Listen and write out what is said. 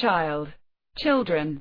child, children